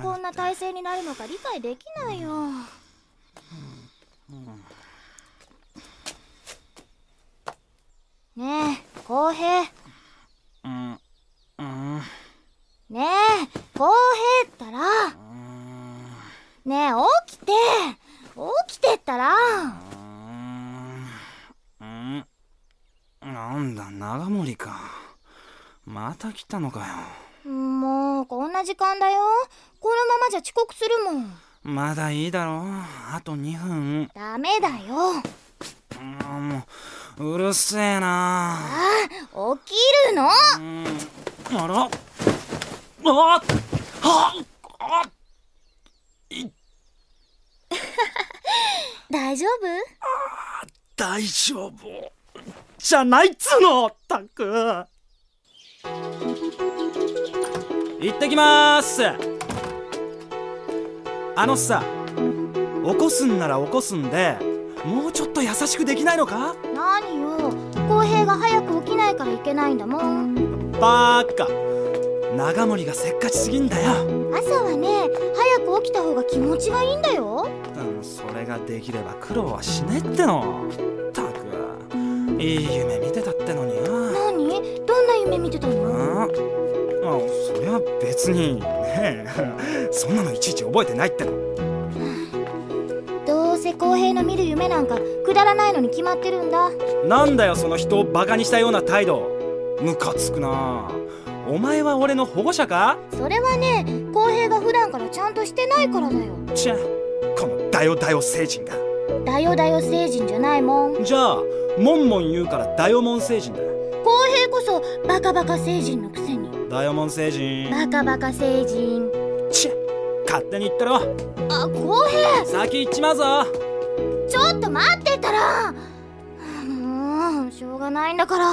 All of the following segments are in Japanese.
こんな体勢になるのか理解できないよ。ねえ浩平。うん。うん。ねえ浩平ったら。ねえ起きて。起きてったら。うん。なんだ長森か。また来たのかもうこんな時間だよ。このままじゃ遅刻するもん。よまだいいだろあと2分。ダメだよ。うんもううるせえな。あ起きるの？うんあら。ああああい。大丈夫？大丈夫。じゃないっつうのったく行ってきまーす。あのさ起こすんなら起こすんでもうちょっと優しくできないのか？何よ。浩平が早く起きないからいけないんだもん。バーカ。長森がせっかちすぎんだよ、朝はね早く起きた方が気持ちがいいんだよ。うん、それができれば苦労はしねえっての。ったく。いい夢見てたってのによ。何？どんな夢見てたの？ああそりゃ別にねえ。そんなのいちいち覚えてないっての。どうせ浩平の見る夢なんかくだらないのに決まってるんだ。なんだよその人をバカにしたような態度。ムカつくな。お前は俺の保護者か？それはね浩平が普段からちゃんとしてないからだよ。ちゃこのダヨダヨ星人がだよだよ星人じゃないもん。じゃあモンモン言うからダヨモン星人だ。浩平こそバカバカ星人のくダヨモン星人。バカバカ星人。ちゃ勝手に言ってろ。あ浩平。先行っちまうぞ。ちょっと待ってたら。もうしょうがないんだから。いい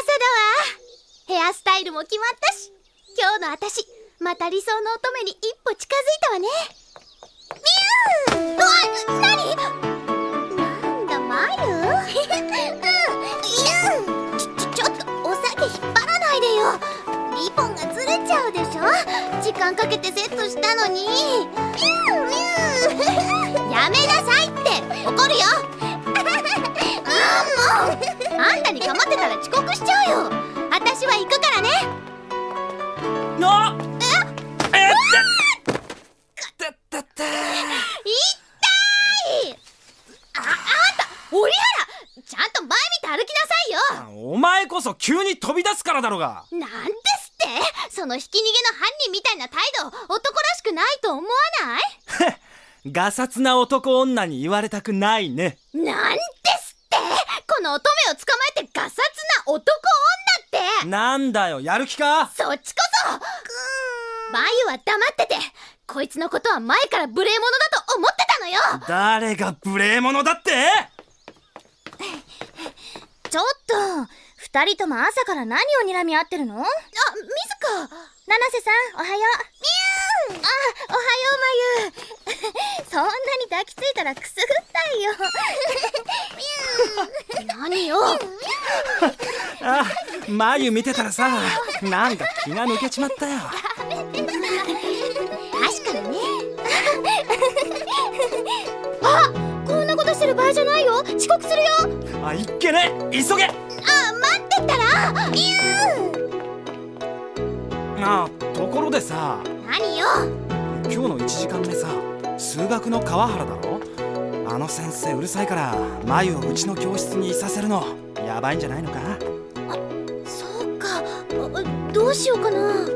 朝だわ。ヘアスタイルも決まったし。今日の私また理想の乙女に一歩近づいたわね。ミュー。うわ何？うん。ちょちょちょっとお酒引っ張らないでよ。リボンがずれちゃうでしょ？時間かけてセットしたのに。やめなさいって。怒るよ。あんたに構ってたら遅刻しちゃうよ。私は行くから急に飛び出すからだろが。なんですって？そのひき逃げの犯人みたいな態度男らしくないと思わない？ガサツな男女に言われたくないね。なんですって？この乙女を捕まえてガサツな男女って？なんだよやる気か？そっちこそ！マユは黙っててこいつのことは前から無礼者だと思ってたのよ！誰が無礼者だって？ちょっと二人とも朝から何を睨み合ってるの？あ、ミズカ七瀬さん、おはよう。ミューあ、おはよう、まゆ そんなに抱きついたらくすぐったいよ。ミュー何よ。あ眉見てたらさなんか気が抜けちまったよ。確かにね。あ、こんなことしてる場合じゃないよ。遅刻するよ。あいっけね。急げあところでさ何よ。今日の1時間目さ数学の川原だろ？あの先生うるさいから眉をうちの教室にいさせるのやばいんじゃないのか？そうか。あどうしようかな。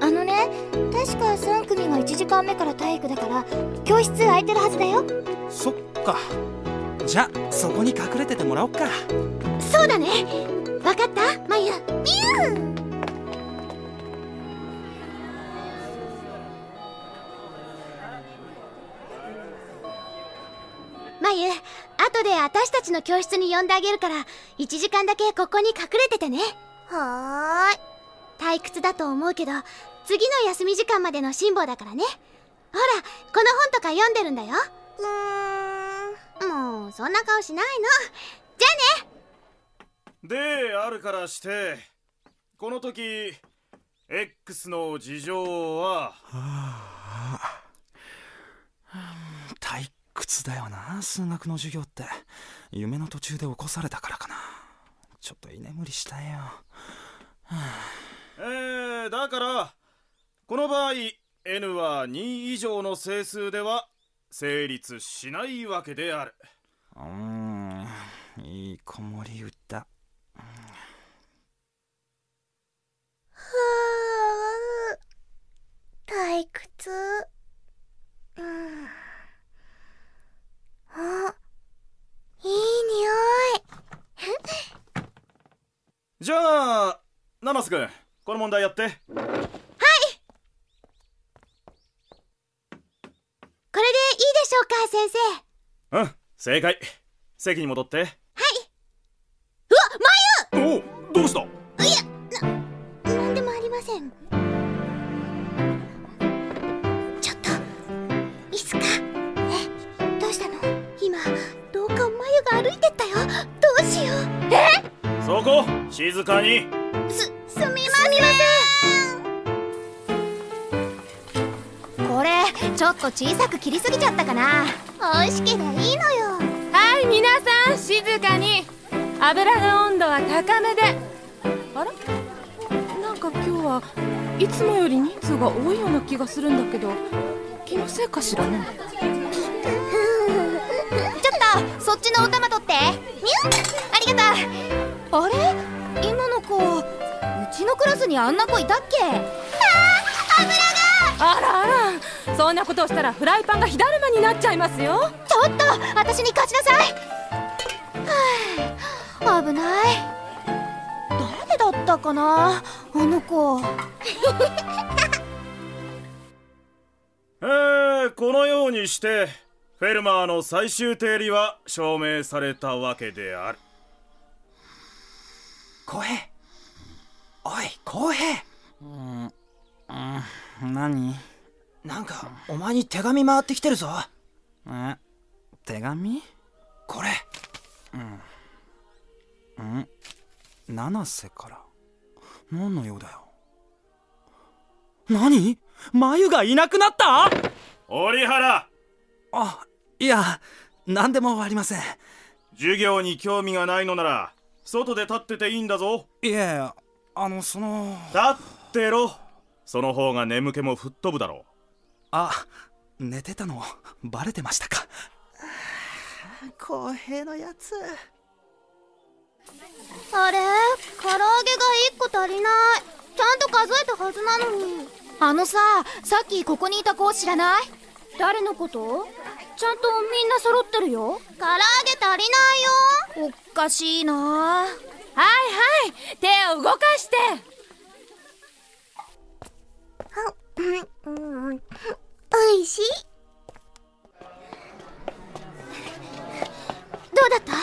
あのね確か3組が1時間目から体育だから教室空いてるはずだよ。そっか。じゃあそこに隠れててもらおっか。そうだね。わかったマユピュー。マユ後で私たちの教室に呼んであげるから1時間だけここに隠れててね。はーい。退屈だと思うけど次の休み時間までの辛抱だからね。ほらこの本とか読んでるんだよ。うーん。もうそんな顔しないの。じゃあねであるからしてこの時 X の事情は、はあ、退屈だよな数学の授業って。夢の途中で起こされたからかな。ちょっと居眠りしたよ、はあ、えー、だからこの場合 N は2以上の整数では成立しないわけである。うん。いい子守歌退屈。うん。あいい匂い。じゃあナナス君この問題やって。はい。これでいいでしょうか先生。うん正解。席に戻って。はい。うわ眉！おどうした？いや歩いてったよ。どうしよう。え？そこ？静かに。すすみません。これちょっと小さく切りすぎちゃったかな。美味しけりゃいいのよ。はい皆さん静かに。油の温度は高めで。あら？なんか今日はいつもより人数が多いような気がするんだけど気のせいかしらねそっちのお玉取って。ありがとう。あれ？今の子うちのクラスにあんな子いたっけ？あ油が。あらあら。そんなことをしたらフライパンが火だるまになっちゃいますよ。ちょっと私に貸しなさい。はあ。危ない。誰だったかな？あの子。えー、このようにしてフェルマーの最終定理は証明されたわけである。浩平。おい浩平。うんうん何？なんかお前に手紙回ってきてるぞ。え手紙？これ。うん。うん。七瀬から。何のようだよ。何？眉がいなくなった？折原。あいや何でもありません。授業に興味がないのなら外で立ってていいんだぞ。いやあのその立ってろ。その方が眠気も吹っ飛ぶだろう。あ寝てたのバレてましたか。公平のやつ。あれ？唐揚げが1個足りない。ちゃんと数えたはずなのに。あのささっきここにいた子知らない？誰のこと？ちゃんとみんな揃ってるよ。唐揚げ足りないよ。おかしいな。はいはい手を動かして。おいしい。どうだった？今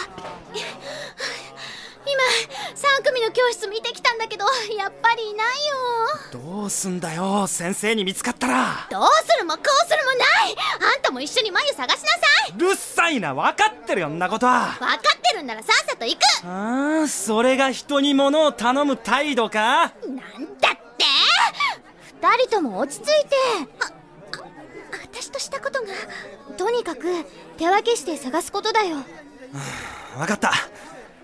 3組の教室見てきたんだけどやっぱりいないよ。どうすんだよ先生に見つかったら。どうするもこうするもない。あんたも一緒に眉探しなさい。うるさいな分かってるよんなことは。分かってるんならさっさと行く。ああそれが人に物を頼む態度か。なんだって。二人とも落ち着いて。あ私としたことがとにかく手分けして探すことだよ。分かった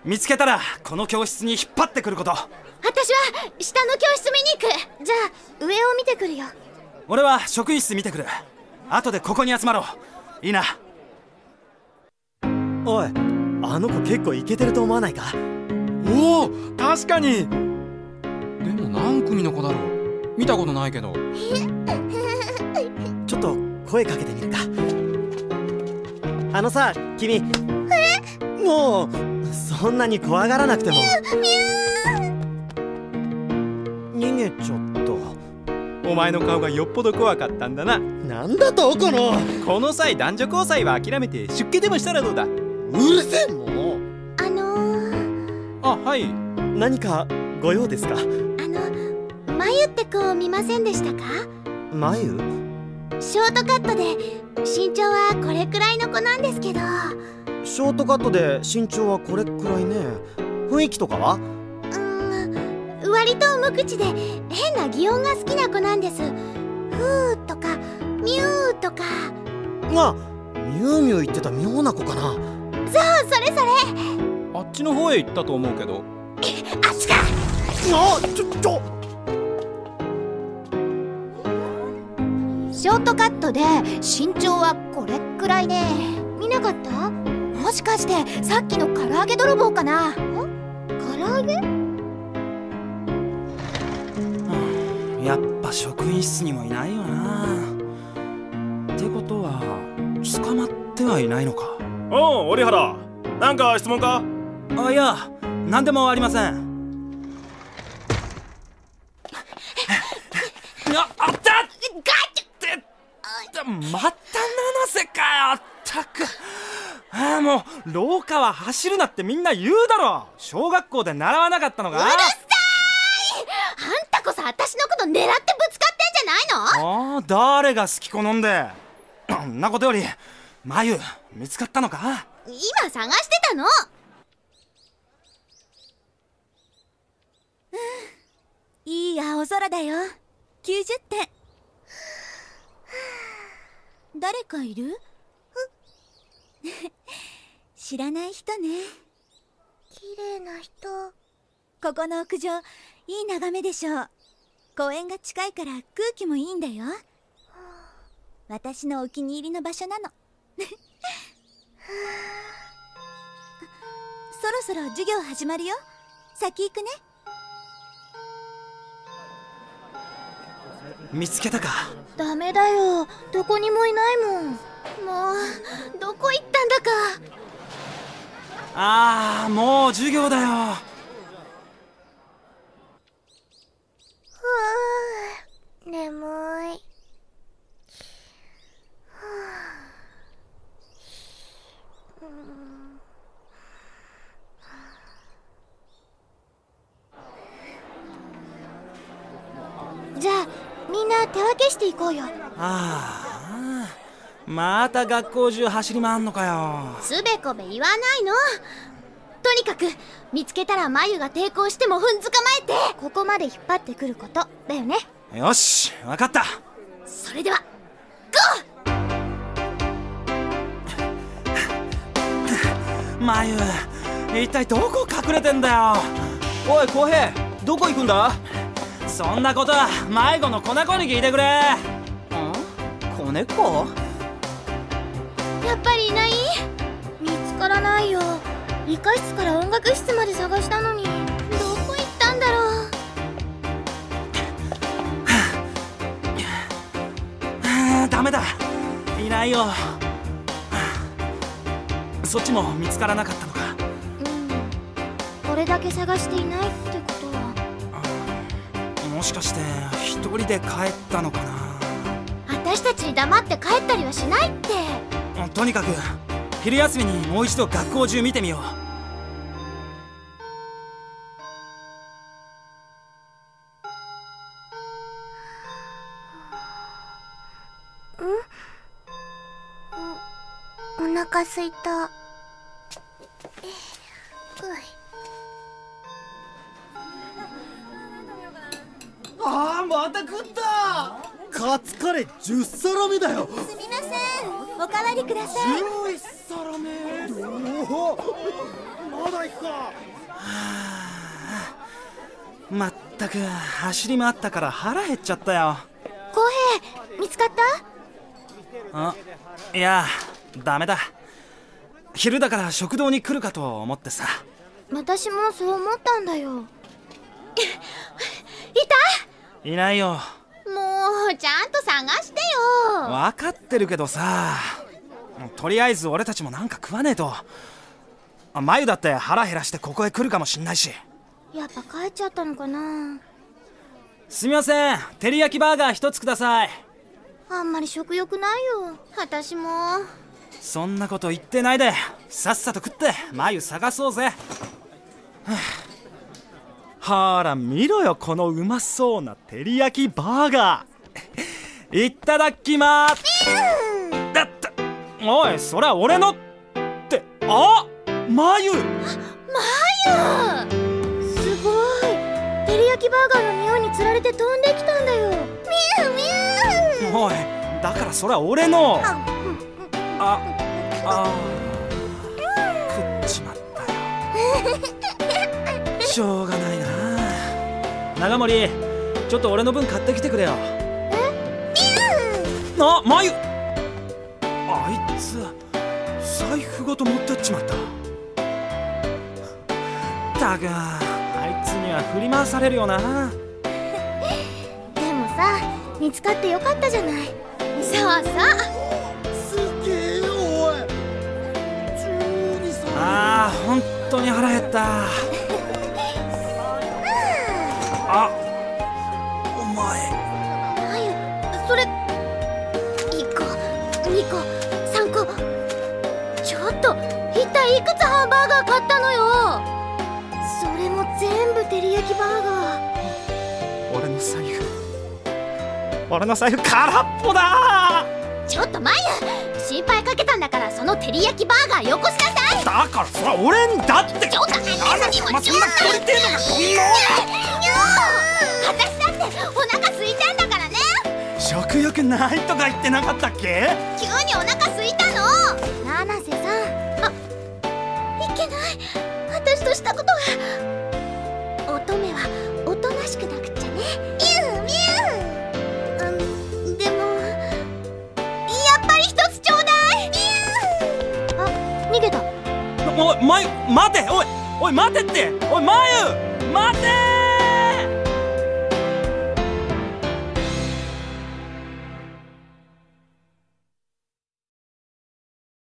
見つけたらこの教室に引っ張ってくること。私は下の教室見に行く。じゃあ上を見てくるよ。俺は職員室見てくる。後でここに集まろう。いいな。おいあの子結構イケてると思わないか？おお確かに。でも何組の子だろう？見たことないけど。ちょっと声かけてみるか。あのさ君。もうそんなに怖がらなくても。逃げちゃったお前の顔がよっぽど怖かったんだななんだとこのこの際男女交際は諦めて出家でもしたらどうだうるせえもうあのー、あはい何かご用ですかあのゆって子を見ませんでしたか眉ショー。トカットで身長はこれくらいの子なんですけどショートカットで身長はこれくらいね。雰囲気とかは？うーん割と無口で変な擬音が好きな子なんです。ふーとかミューとか。がミュウミュウ言ってた妙な子かな。そうそれそれ。あっちの方へ行ったと思うけど。あっちか。あちょちょ。ショートカットで身長はこれくらいね。見なかった？もしかしてさっきの唐揚げ泥棒かな？唐揚げ？やっぱ職員室にもいないよな。ってことは捕まってはいないのか？おう折原。なんか質問か？あいや何でもありません。ああった！ってまた七瀬かよったくもう廊下は走るなってみんな言うだろ。小学校で習わなかったのかうるさい！あんたこそ私のこと狙ってぶつかってんじゃないの？ああ誰が好き好んで。そ んなことより眉見つかったのか？今探してたの？いい青空だよ。90点。誰かいる？知らない人ね。綺麗な人。ここの屋上いい眺めでしょう。公園が近いから空気もいいんだよ。私のお気に入りの場所なの。そろそろ授業始まるよ。先行くね。見つけたか？ダメだよ。どこにもいないもん。もうどこ行ったんだかああもう授業だよ。ふう眠い。じゃあみんな手分けしていこうよ。ああまた学校中走り回んのかよ。つべこべ言わないの。とにかく見つけたら眉が抵抗しても踏んづかまえて。ここまで引っ張ってくることだよね。よしわかった。それでは眉一体どこ隠れてんだよ。おい浩平どこ行くんだ？そんなことは迷子の粉子に聞いてくれ。子猫？やっぱりいない？見つからないよ。理科室から音楽室まで探したのに。どこ行ったんだろう？はあダメだ。いないよ。はあそっちも見つからなかったのか。うん。これだけ探していないってことは。もしかして一人で帰ったのかな。私たちに黙って帰ったりはしないってとにかく昼休みにもう一度学校中見てみよう。お腹すいた。ああまた食った。カツカレー10皿目だよ。すみませんおかわりください。11皿目おおまだ行くか。まったく走り回ったから腹減っちゃったよ。浩平見つかった？あいやダメだ。昼だから食堂に来るかと思ってさ。私もそう思ったんだよ。いいないようちゃんと探してよ。分かってるけどさ。とりあえず俺たちもなんか食わねえと。あ眉だって腹減らしてここへ来るかもしんないし。やっぱ帰っちゃったのかな。すみません。照り焼きバーガー一つください。あんまり食欲ないよ。私も。そんなこと言ってないで。さっさと食って。眉探そうぜ。はほら見ろよこのうまそうな照り焼きバーガーいただきます。だった。おいそれは俺のって。あまゆ。すごい。照り焼きバーガーの匂いにつられて飛んできたんだよ。ミュウミュウおいだからそれは俺の。あああ食っちまったよ。しょうがないな。長森ちょっと俺の分買ってきてくれよあまゆあいつ財布ごと持ってっちまった。たくあいつには振り回されるよな。でもさ見つかってよかったじゃない。そうそう。すげえよおい。あー本当に腹減った買ったのよ。それも全部照り焼きバーガー。俺の財布。俺の財布空っぽだ！ちょっとまゆ心配かけたんだからその照り焼きバーガーよこしなさい。だからそれは俺んだって。ちょっとそんなのんな私だってお腹空いてんだからね。食欲ないとか言ってなかったっけ？待ておいおい待てっておいまゆ待て